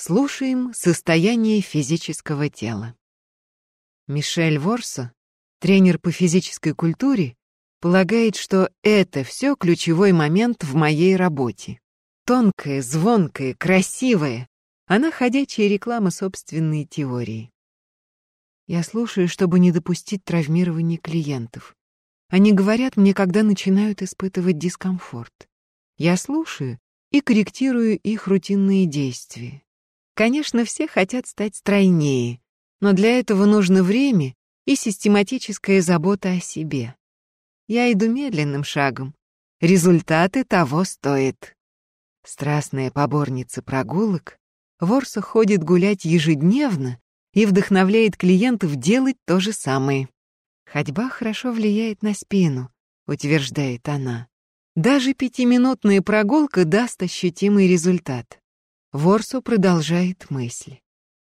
Слушаем состояние физического тела. Мишель Ворсо, тренер по физической культуре, полагает, что это все ключевой момент в моей работе. Тонкая, звонкая, красивая. Она ходячая реклама собственной теории. Я слушаю, чтобы не допустить травмирования клиентов. Они говорят мне, когда начинают испытывать дискомфорт. Я слушаю и корректирую их рутинные действия. Конечно, все хотят стать стройнее, но для этого нужно время и систематическая забота о себе. Я иду медленным шагом. Результаты того стоят. Страстная поборница прогулок, Ворса ходит гулять ежедневно и вдохновляет клиентов делать то же самое. Ходьба хорошо влияет на спину, утверждает она. Даже пятиминутная прогулка даст ощутимый результат. Ворсо продолжает мысль.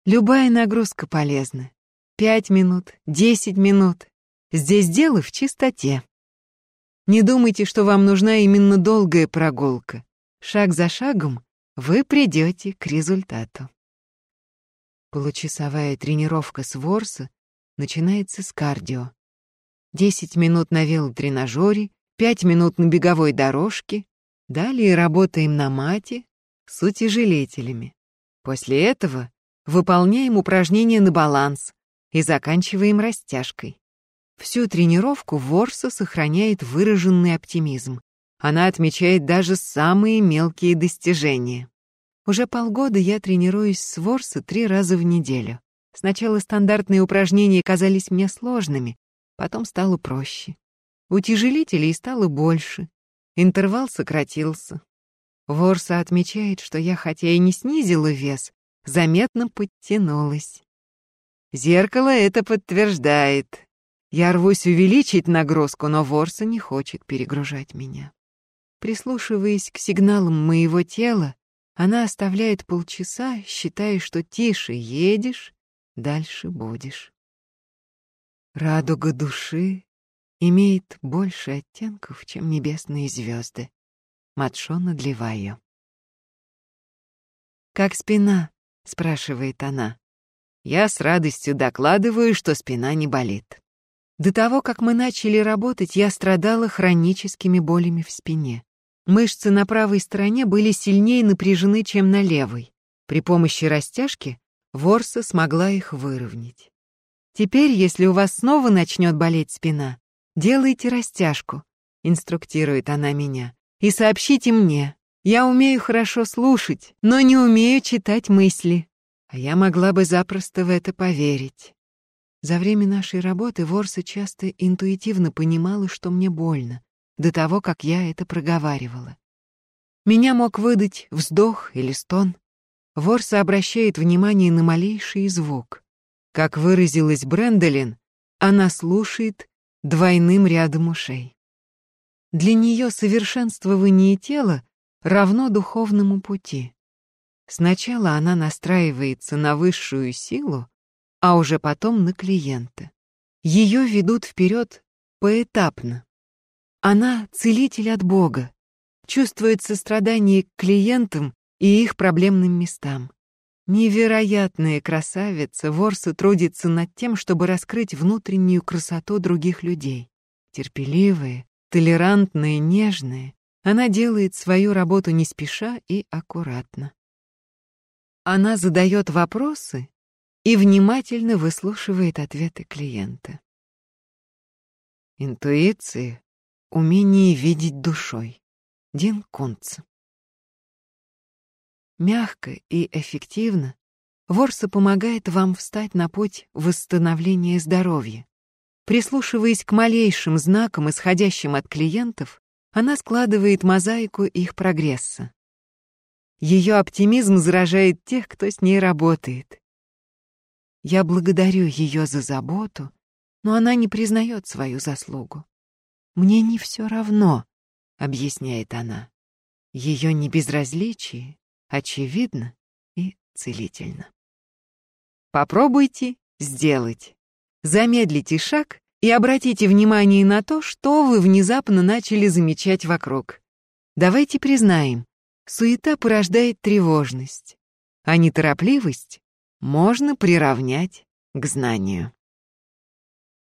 Любая нагрузка полезна. Пять минут, десять минут. Здесь дело в чистоте. Не думайте, что вам нужна именно долгая прогулка. Шаг за шагом вы придете к результату. Получасовая тренировка с ворса начинается с кардио. Десять минут на велотренажере, пять минут на беговой дорожке. Далее работаем на мате с утяжелителями. После этого выполняем упражнения на баланс и заканчиваем растяжкой. Всю тренировку Ворса сохраняет выраженный оптимизм. Она отмечает даже самые мелкие достижения. Уже полгода я тренируюсь с Ворса три раза в неделю. Сначала стандартные упражнения казались мне сложными, потом стало проще. Утяжелителей стало больше, интервал сократился. Ворса отмечает, что я, хотя и не снизила вес, заметно подтянулась. Зеркало это подтверждает. Я рвусь увеличить нагрузку, но Ворса не хочет перегружать меня. Прислушиваясь к сигналам моего тела, она оставляет полчаса, считая, что тише едешь, дальше будешь. Радуга души имеет больше оттенков, чем небесные звезды. Матшона Дливайо. «Как спина?» — спрашивает она. Я с радостью докладываю, что спина не болит. До того, как мы начали работать, я страдала хроническими болями в спине. Мышцы на правой стороне были сильнее напряжены, чем на левой. При помощи растяжки Ворса смогла их выровнять. Теперь, если у вас снова начнет болеть спина, делайте растяжку, инструктирует она меня, и сообщите мне. Я умею хорошо слушать, но не умею читать мысли. А я могла бы запросто в это поверить. За время нашей работы Ворса часто интуитивно понимала, что мне больно, до того, как я это проговаривала. Меня мог выдать вздох или стон. Ворса обращает внимание на малейший звук. Как выразилась Бренделин, она слушает двойным рядом ушей. Для нее совершенствование тела равно духовному пути. Сначала она настраивается на высшую силу, а уже потом на клиента. Ее ведут вперед поэтапно. Она целитель от Бога, чувствует сострадание к клиентам и их проблемным местам. Невероятная красавица, Ворса трудится над тем, чтобы раскрыть внутреннюю красоту других людей. Терпеливая, толерантная, нежная, она делает свою работу не спеша и аккуратно. Она задает вопросы и внимательно выслушивает ответы клиента. Интуиция — умение видеть душой. Дин Кунц. Мягко и эффективно Ворса помогает вам встать на путь восстановления здоровья. Прислушиваясь к малейшим знакам, исходящим от клиентов, она складывает мозаику их прогресса. Ее оптимизм заражает тех, кто с ней работает. Я благодарю ее за заботу, но она не признает свою заслугу. «Мне не все равно», — объясняет она. Ее небезразличие очевидно и целительно. Попробуйте сделать. Замедлите шаг и обратите внимание на то, что вы внезапно начали замечать вокруг. Давайте признаем, суета порождает тревожность. а неторопливость можно приравнять к знанию.